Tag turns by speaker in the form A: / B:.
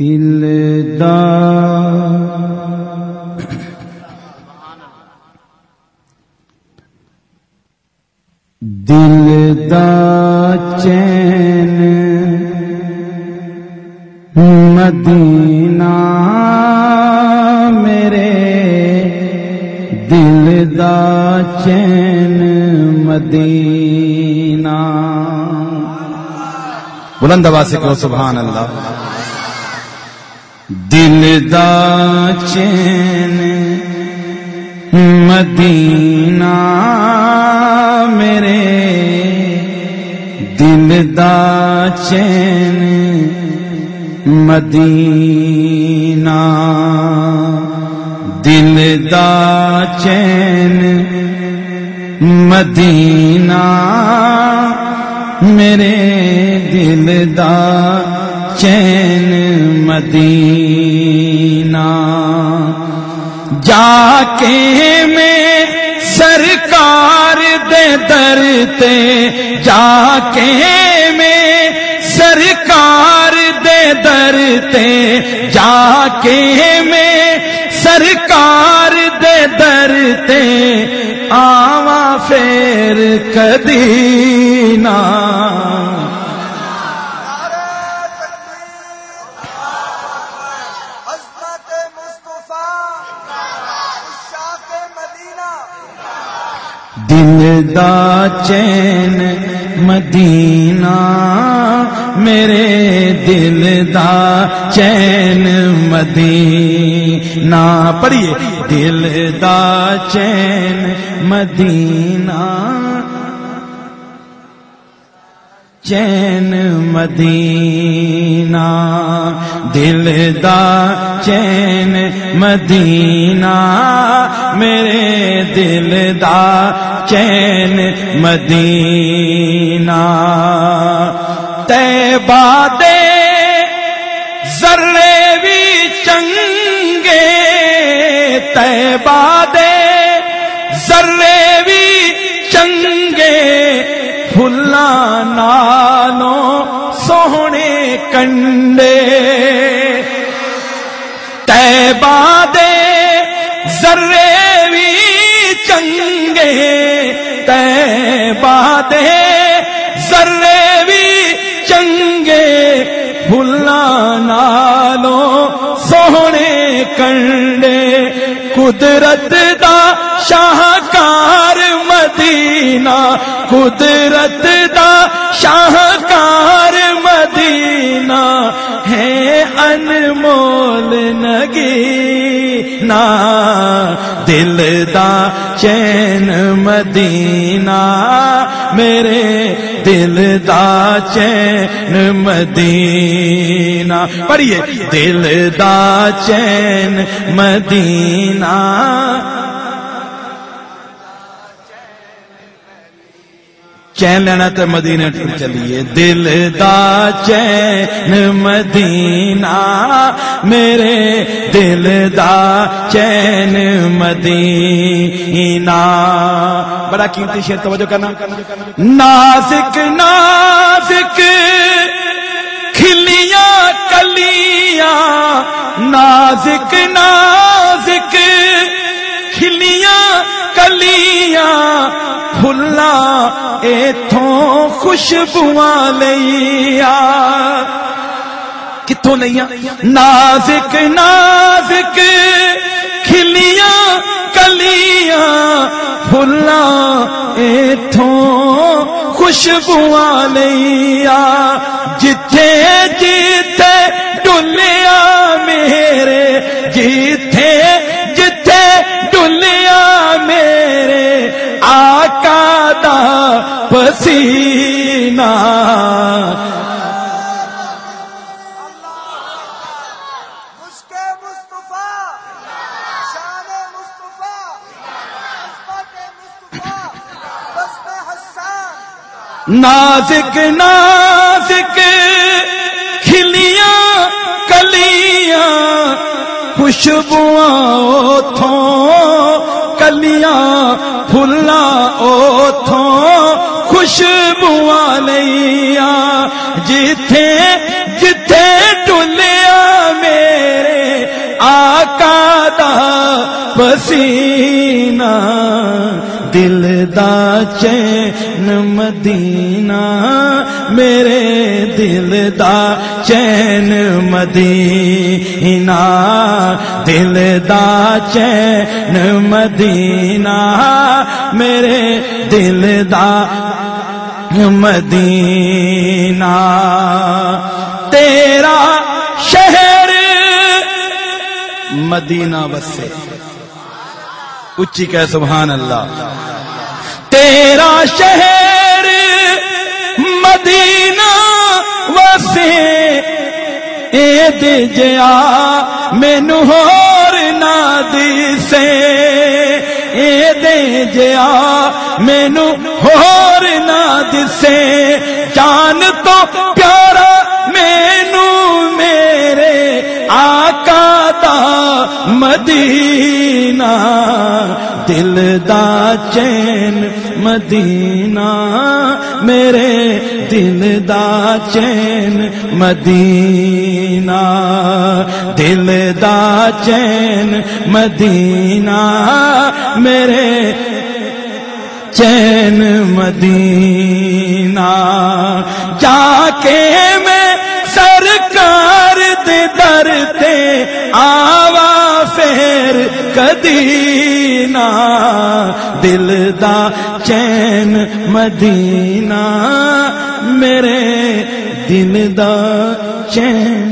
A: دل دا دل دا چین مدینہ میرے دل دا چین مدینہ بلند آواز سے کہو سبحان اللہ۔ دل دا چین مدینہ میرے دل دا چین مدینہ دل دا چین مدینہ میرے دل دا چین مدینہ۔ جا کے میں سرکار دے در تے جا کے میں سرکار دے در تے جا کے میں سرکار دے در تے۔ آوا پھر کدی دا چین مدینہ، میرے دل دا چین مدینہ۔ پڑھیے، دل دا چین مدینہ۔ چین مدینہ۔ دل دا چین مدینہ، میرے دل دا چین مدینہ۔ تیبا دے ذرے بھی چنگے۔ تیبا دے ذرے بھی چنگے۔ پھلا نالوں سونے کنڈے۔ تیبا دے ذرے بھی چنگے۔ تیبا دے ذرے بھی چنگے۔ پھلا نالوں سونے کنڈے۔ قدرت دا شاہکار مدینہ۔ قدرت دا مدینہ، دل دا چین مدینہ۔ میرے دل دا چین مدینہ۔ پڑھیے، دل دا چین مدینہ۔ چین لینا تو مدینہ ٹر چلیے۔ دل دا چین مدینہ، میرے دل دا چین مدینہ۔ بڑا قیمتی شیر توجہ کرنا۔ نازک نازک، کھلیاں، کلیاں۔ نازک نازک، کھلیاں، کلیاں۔ پھلا ایتھوں خوشبواں لیا کتوں لیا نازک نازک کھلیاں، کلیاں پھلا ایتھوں خوشبواں لیا جتھے جتھے ڈلیا میرے، جتھے
B: حسان۔
A: نازک نازک کھلیاں کلیاں خوشبواں تھوں کلیاں پھلا اوتھوں۔ خوشبو لیا جتھے جتھے ڈلیا میرے آقا دا پسینہ، دل دا چین مدینہ، میرے دل دا چین مدینہ، دل دا چین مدینہ، میرے دل دا مدینہ، تیرا شہر مدینہ بسے اچھی کہ سبحان اللہ۔ تیرا شہر مدینہ وسے اے دے جیا مینو ہور نہ دسے اے دے جیا مینو ہور نہ دسے جان تو پیارا مینو میرے آقا دا مدینہ، دل دا چین مدینہ، میرے دل دا چین مدینہ، دل دا چین مدینہ، میرے چین مدینہ۔ جا کے میں سرکار دے در تے آوا پھر کدینا دل دا چین مدینہ، میرے دل دا چین